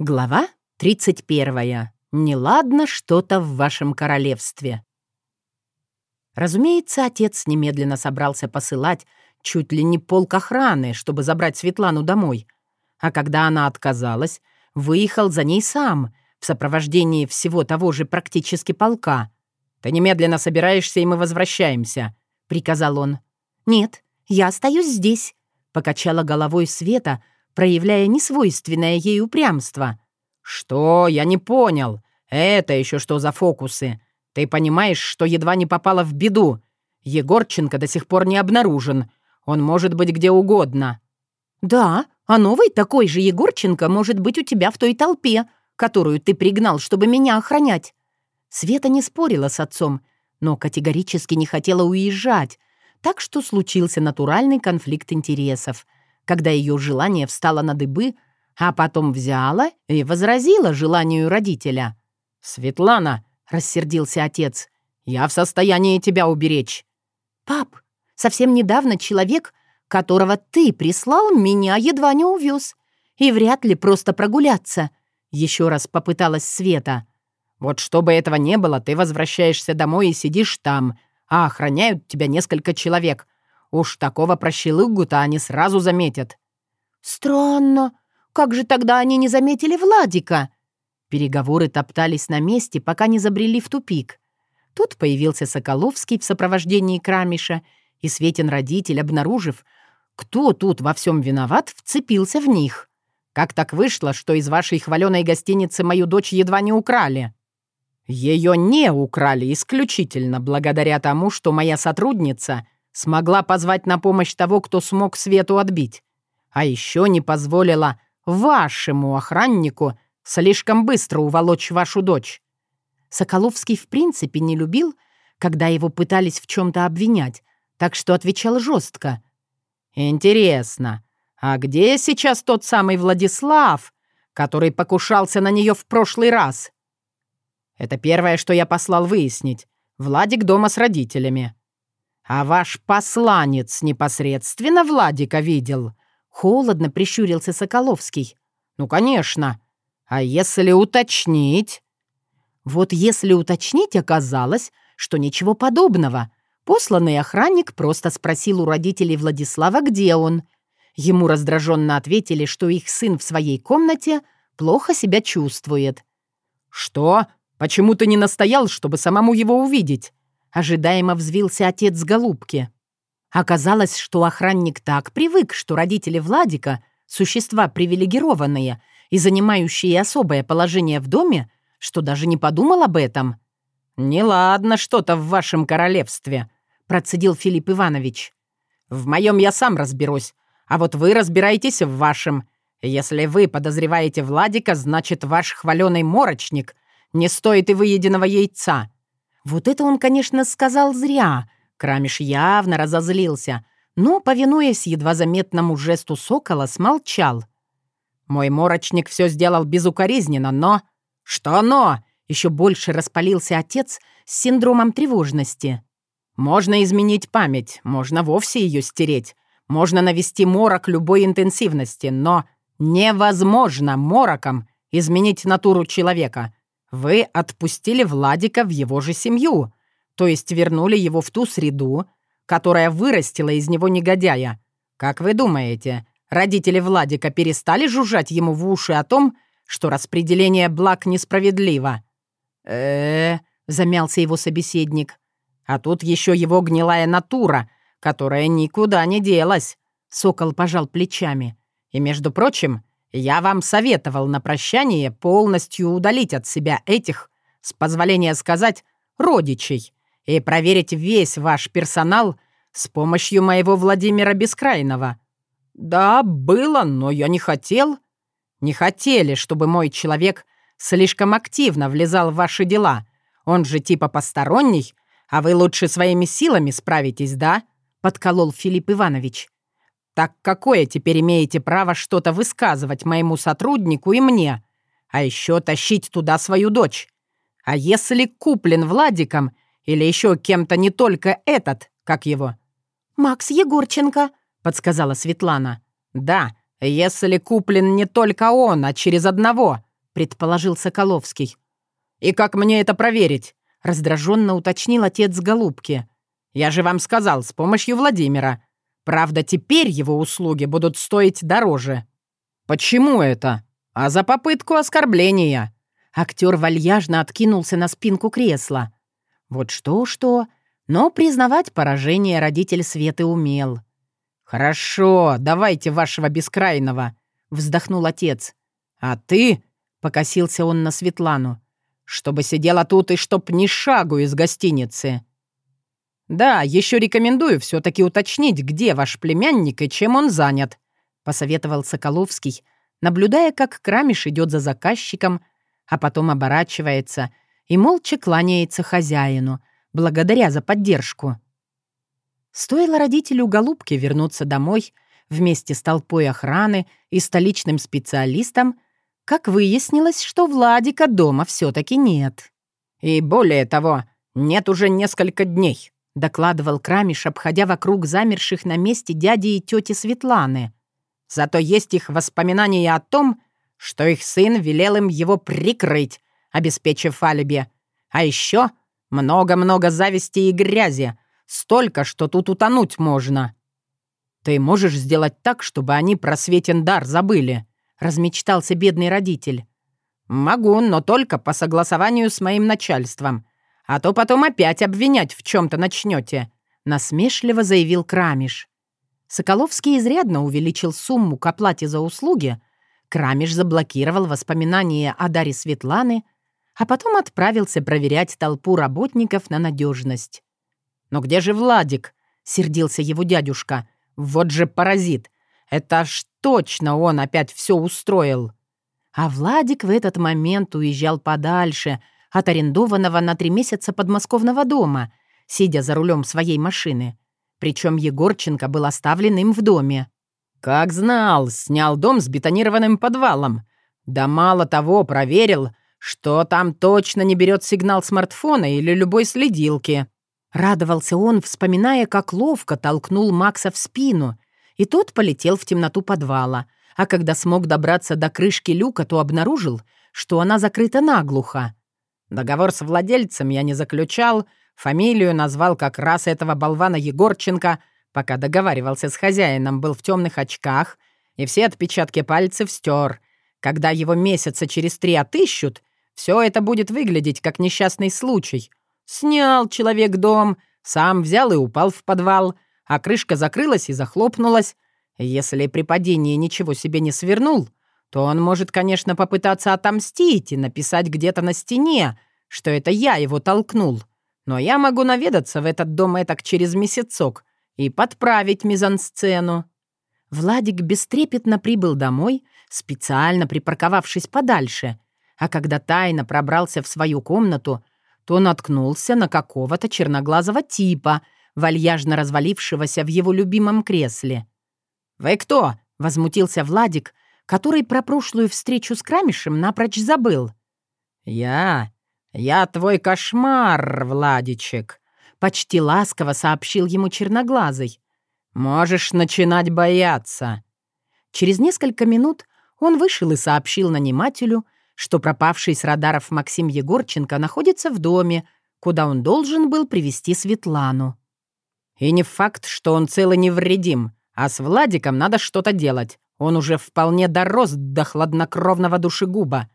Глава 31. Неладно что-то в вашем королевстве. Разумеется, отец немедленно собрался посылать чуть ли не полк охраны, чтобы забрать Светлану домой. А когда она отказалась, выехал за ней сам, в сопровождении всего того же практически полка. «Ты немедленно собираешься, и мы возвращаемся», — приказал он. «Нет, я остаюсь здесь», — покачала головой Света, проявляя несвойственное ей упрямство. «Что? Я не понял. Это еще что за фокусы? Ты понимаешь, что едва не попала в беду? Егорченко до сих пор не обнаружен. Он может быть где угодно». «Да, а новый такой же Егорченко может быть у тебя в той толпе, которую ты пригнал, чтобы меня охранять». Света не спорила с отцом, но категорически не хотела уезжать, так что случился натуральный конфликт интересов, когда ее желание встало на дыбы, а потом взяла и возразила желанию родителя. «Светлана», — рассердился отец, — «я в состоянии тебя уберечь». «Пап, совсем недавно человек, которого ты прислал, меня едва не увез. И вряд ли просто прогуляться», — еще раз попыталась Света. «Вот чтобы этого не было, ты возвращаешься домой и сидишь там, а охраняют тебя несколько человек. Уж такого прощелыгу-то они сразу заметят». «Странно. Как же тогда они не заметили Владика?» Переговоры топтались на месте, пока не забрели в тупик. Тут появился Соколовский в сопровождении Крамиша, и Светин родитель, обнаружив, кто тут во всем виноват, вцепился в них. «Как так вышло, что из вашей хваленой гостиницы мою дочь едва не украли?» Ее не украли исключительно благодаря тому, что моя сотрудница смогла позвать на помощь того, кто смог Свету отбить. А еще не позволила вашему охраннику слишком быстро уволочь вашу дочь. Соколовский в принципе не любил, когда его пытались в чем-то обвинять, так что отвечал жестко. «Интересно, а где сейчас тот самый Владислав, который покушался на нее в прошлый раз?» Это первое, что я послал выяснить. Владик дома с родителями. А ваш посланец непосредственно Владика видел? Холодно прищурился Соколовский. Ну, конечно. А если уточнить? Вот если уточнить, оказалось, что ничего подобного. Посланный охранник просто спросил у родителей Владислава, где он. Ему раздраженно ответили, что их сын в своей комнате плохо себя чувствует. «Что? Почему ты не настоял, чтобы самому его увидеть?» Ожидаемо взвился отец голубки. Оказалось, что охранник так привык, что родители Владика — существа привилегированные и занимающие особое положение в доме, что даже не подумал об этом. «Неладно что-то в вашем королевстве», — процедил Филипп Иванович. «В моем я сам разберусь, а вот вы разбираетесь в вашем. Если вы подозреваете Владика, значит, ваш хваленый морочник не стоит и выеденного яйца». Вот это он, конечно, сказал зря. Крамиш явно разозлился, но, повинуясь едва заметному жесту сокола, смолчал. Мой морочник все сделал безукоризненно, но... Что но? Еще больше распалился отец с синдромом тревожности. Можно изменить память, можно вовсе ее стереть, можно навести морок любой интенсивности, но невозможно мороком изменить натуру человека. Вы отпустили Владика в его же семью, то есть вернули его в ту среду, которая вырастила из него негодяя. Как вы думаете, родители Владика перестали жужжать ему в уши о том, что распределение благ несправедливо? э, -э замялся его собеседник. «А тут еще его гнилая натура, которая никуда не делась». Сокол пожал плечами. «И, между прочим, я вам советовал на прощание полностью удалить от себя этих, с позволения сказать, родичей, и проверить весь ваш персонал с помощью моего Владимира Бескрайного. Да, было, но я не хотел. Не хотели, чтобы мой человек слишком активно влезал в ваши дела. Он же типа посторонний, а вы лучше своими силами справитесь, да?» — подколол Филипп Иванович. Так какое теперь имеете право что-то высказывать моему сотруднику и мне? А еще тащить туда свою дочь? А если куплен Владиком или еще кем-то не только этот, как его?» «Макс Егорченко», — подсказала Светлана. «Да, если куплен не только он, а через одного», предположил Соколовский. «И как мне это проверить?» — раздраженно уточнил отец голубки. «Я же вам сказал, с помощью Владимира. Правда, теперь его услуги будут стоить дороже». «Почему это? А за попытку оскорбления?» Актер вальяжно откинулся на спинку кресла. Вот что-что, но признавать поражение родитель Светы умел. «Хорошо, давайте вашего бескрайного», — вздохнул отец. «А ты?» — покосился он на Светлану. «Чтобы сидела тут и чтоб ни шагу из гостиницы». «Да, еще рекомендую все-таки уточнить, где ваш племянник и чем он занят», — посоветовал Соколовский, наблюдая, как Крамиш идет за заказчиком, а потом оборачивается и молча кланяется хозяину, благодаря за поддержку. Стоило родителю Голубки вернуться домой вместе с толпой охраны и столичным специалистом, как выяснилось, что Владика дома все-таки нет. «И более того, нет уже несколько дней», — докладывал Крамиш, обходя вокруг замерших на месте дяди и тети Светланы. «Зато есть их воспоминания о том, что их сын велел им его прикрыть, обеспечив алиби. А еще много-много зависти и грязи, столько, что тут утонуть можно. Ты можешь сделать так, чтобы они про Светин дар забыли?» — размечтался бедный родитель. «Могу, но только по согласованию с моим начальством. А то потом опять обвинять в чем-то начнете», — насмешливо заявил Крамиш. Соколовский изрядно увеличил сумму к оплате за услуги. Крамиш заблокировал воспоминания о даре Светланы, а потом отправился проверять толпу работников на надежность. «Но где же Владик?» — сердился его дядюшка. «Вот же паразит! Это ж точно он опять все устроил!» А Владик в этот момент уезжал подальше от арендованного на три месяца подмосковного дома, сидя за рулем своей машины. Причем Егорченко был оставлен им в доме. «Как знал, снял дом с бетонированным подвалом. Да мало того, проверил, что там точно не берет сигнал смартфона или любой следилки. Радовался он, вспоминая, как ловко толкнул Макса в спину, и тот полетел в темноту подвала, а когда смог добраться до крышки люка, то обнаружил, что она закрыта наглухо. Договор с владельцем я не заключал, фамилию назвал как раз этого болвана Егорченко, пока договаривался с хозяином, был в темных очках, и все отпечатки пальцев стер. Когда его месяца через три отыщут, все это будет выглядеть как несчастный случай, Снял человек дом, сам взял и упал в подвал, а крышка закрылась и захлопнулась. Если при падении ничего себе не свернул, то он может, конечно, попытаться отомстить и написать где-то на стене, что это я его толкнул. Но я могу наведаться в этот дом этак через месяцок и подправить мизансцену». Владик бестрепетно прибыл домой, специально припарковавшись подальше, а когда тайно пробрался в свою комнату, то наткнулся на какого-то черноглазого типа, вальяжно развалившегося в его любимом кресле. «Вы кто?» — возмутился Владик, который про прошлую встречу с Крамишем напрочь забыл. «Я... я твой кошмар, Владичек», — почти ласково сообщил ему черноглазый. «Можешь начинать бояться». Через несколько минут он вышел и сообщил нанимателю — что пропавший с радаров Максим Егорченко находится в доме, куда он должен был привести Светлану. И не факт, что он цел и невредим, а с Владиком надо что-то делать. Он уже вполне дорос до хладнокровного душегуба.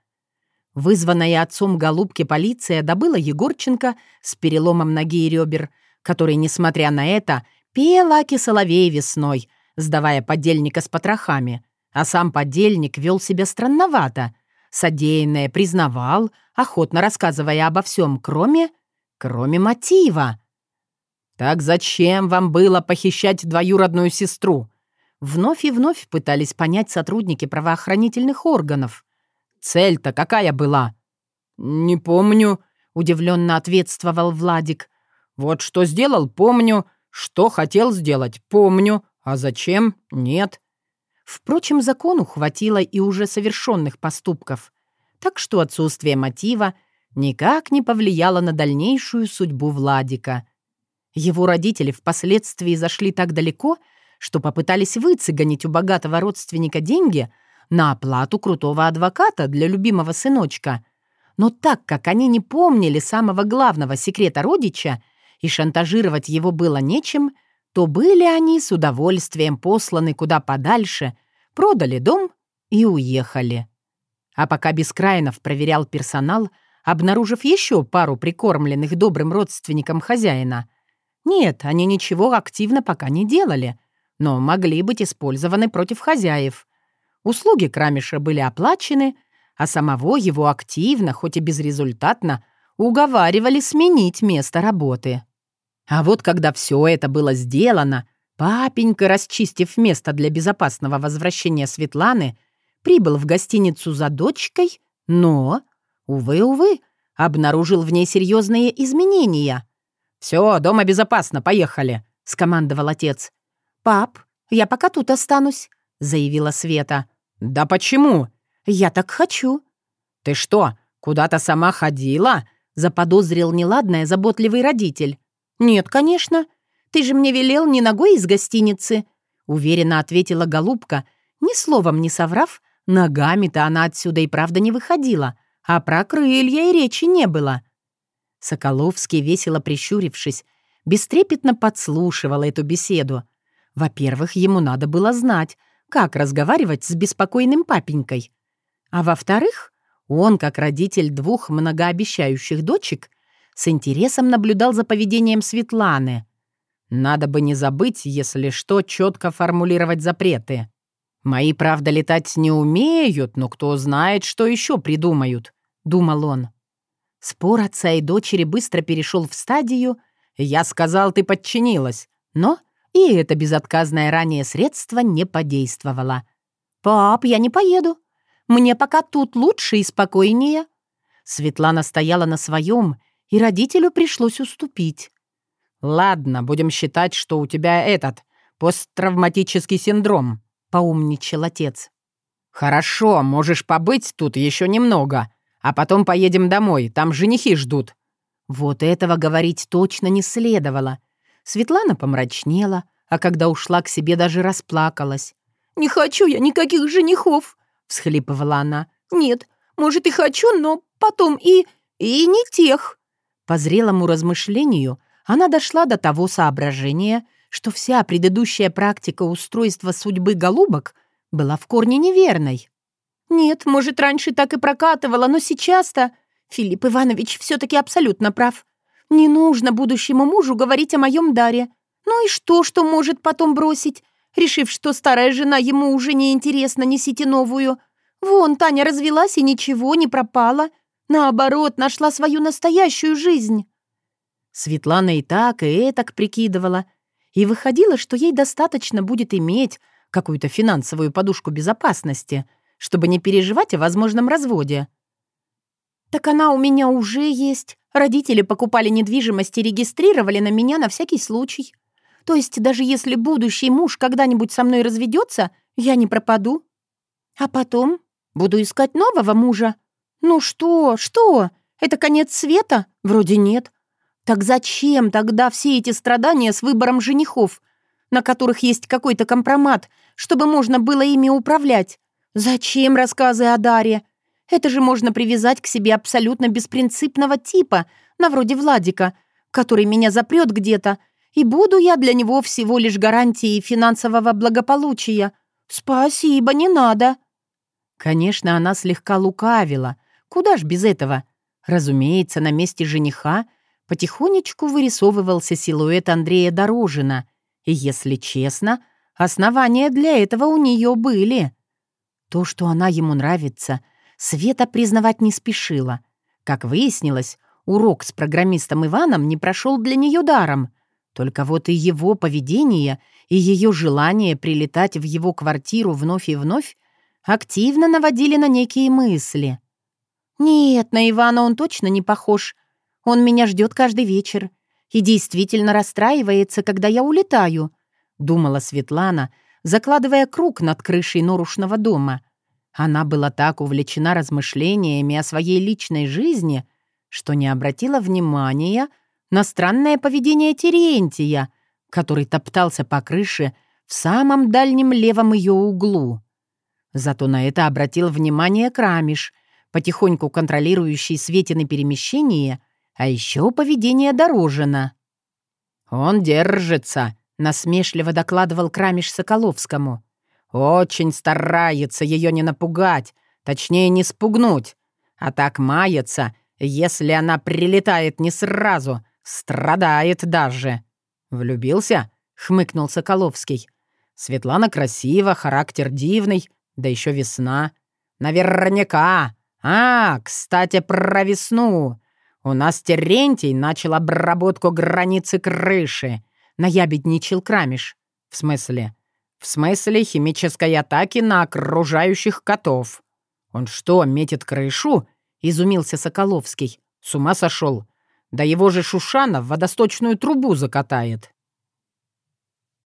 Вызванная отцом голубки полиция добыла Егорченко с переломом ноги и ребер, который, несмотря на это, пел Аки Соловей весной, сдавая подельника с потрохами. А сам подельник вел себя странновато — содеянное признавал, охотно рассказывая обо всем, кроме... кроме мотива. «Так зачем вам было похищать двоюродную сестру?» Вновь и вновь пытались понять сотрудники правоохранительных органов. «Цель-то какая была?» «Не помню», — удивленно ответствовал Владик. «Вот что сделал, помню. Что хотел сделать, помню. А зачем? Нет. Впрочем, закону хватило и уже совершенных поступков, так что отсутствие мотива никак не повлияло на дальнейшую судьбу Владика. Его родители впоследствии зашли так далеко, что попытались выцегонить у богатого родственника деньги, на оплату крутого адвоката для любимого сыночка. Но так как они не помнили самого главного секрета родича и шантажировать его было нечем, то были они с удовольствием посланы куда подальше, продали дом и уехали. А пока Бескрайнов проверял персонал, обнаружив еще пару прикормленных добрым родственникам хозяина. Нет, они ничего активно пока не делали, но могли быть использованы против хозяев. Услуги Крамиша были оплачены, а самого его активно, хоть и безрезультатно, уговаривали сменить место работы. А вот когда все это было сделано, папенька, расчистив место для безопасного возвращения Светланы, прибыл в гостиницу за дочкой, но, увы-увы, обнаружил в ней серьезные изменения. «Все, дома безопасно, поехали», — скомандовал отец. «Пап, я пока тут останусь», — заявила Света. «Да почему?» «Я так хочу». «Ты что, куда-то сама ходила?» — заподозрил неладное заботливый родитель. «Нет, конечно. Ты же мне велел не ногой из гостиницы», — уверенно ответила голубка, ни словом не соврав, ногами-то она отсюда и правда не выходила, а про крылья и речи не было. Соколовский, весело прищурившись, бестрепетно подслушивал эту беседу. Во-первых, ему надо было знать, как разговаривать с беспокойным папенькой. А во-вторых, он, как родитель двух многообещающих дочек, с интересом наблюдал за поведением Светланы. Надо бы не забыть, если что, четко формулировать запреты. «Мои, правда, летать не умеют, но кто знает, что еще придумают», — думал он. Спор отца и дочери быстро перешел в стадию «Я сказал, ты подчинилась», но и это безотказное ранее средство не подействовало. «Пап, я не поеду. Мне пока тут лучше и спокойнее». Светлана стояла на своем, и родителю пришлось уступить. «Ладно, будем считать, что у тебя этот, посттравматический синдром», — поумничал отец. «Хорошо, можешь побыть тут еще немного, а потом поедем домой, там женихи ждут». Вот этого говорить точно не следовало. Светлана помрачнела, а когда ушла к себе, даже расплакалась. «Не хочу я никаких женихов!» — всхлипывала она. «Нет, может, и хочу, но потом и... и не тех!» По зрелому размышлению она дошла до того соображения, что вся предыдущая практика устройства судьбы голубок была в корне неверной. «Нет, может, раньше так и прокатывала, но сейчас-то...» Филипп Иванович все-таки абсолютно прав. Не нужно будущему мужу говорить о моем даре. Ну и что, что может потом бросить? Решив, что старая жена ему уже не интересна, несите новую. Вон, Таня развелась и ничего, не пропала. Наоборот, нашла свою настоящую жизнь. Светлана и так, и этак прикидывала. И выходило, что ей достаточно будет иметь какую-то финансовую подушку безопасности, чтобы не переживать о возможном разводе. «Так она у меня уже есть. Родители покупали недвижимость и регистрировали на меня на всякий случай. То есть даже если будущий муж когда-нибудь со мной разведется, я не пропаду. А потом буду искать нового мужа. Ну что, что? Это конец света? Вроде нет. Так зачем тогда все эти страдания с выбором женихов, на которых есть какой-то компромат, чтобы можно было ими управлять? Зачем рассказы о Даре? Это же можно привязать к себе абсолютно беспринципного типа, на вроде Владика, который меня запрет где-то, и буду я для него всего лишь гарантией финансового благополучия. Спасибо, не надо». Конечно, она слегка лукавила. Куда ж без этого? Разумеется, на месте жениха потихонечку вырисовывался силуэт Андрея Дорожина. И, если честно, основания для этого у нее были. То, что она ему нравится — Света признавать не спешила. Как выяснилось, урок с программистом Иваном не прошел для нее даром. Только вот и его поведение, и ее желание прилетать в его квартиру вновь и вновь активно наводили на некие мысли. «Нет, на Ивана он точно не похож. Он меня ждет каждый вечер и действительно расстраивается, когда я улетаю», — думала Светлана, закладывая круг над крышей норушного дома — она была так увлечена размышлениями о своей личной жизни, что не обратила внимания на странное поведение Терентия, который топтался по крыше в самом дальнем левом ее углу. Зато на это обратил внимание Крамиш, потихоньку контролирующий Светины перемещение, а еще поведение Дорожина. «Он держится», — насмешливо докладывал Крамиш Соколовскому. «Очень старается ее не напугать, точнее, не спугнуть. А так мается, если она прилетает не сразу, страдает даже». «Влюбился?» — хмыкнул Соколовский. «Светлана красива, характер дивный, да еще весна. Наверняка. А, кстати, про весну. У нас Терентий начал обработку границы крыши. Наябедничал Крамиш. В смысле? В смысле химической атаки на окружающих котов. Он что, метит крышу? Изумился Соколовский. С ума сошел. Да его же Шушана в водосточную трубу закатает.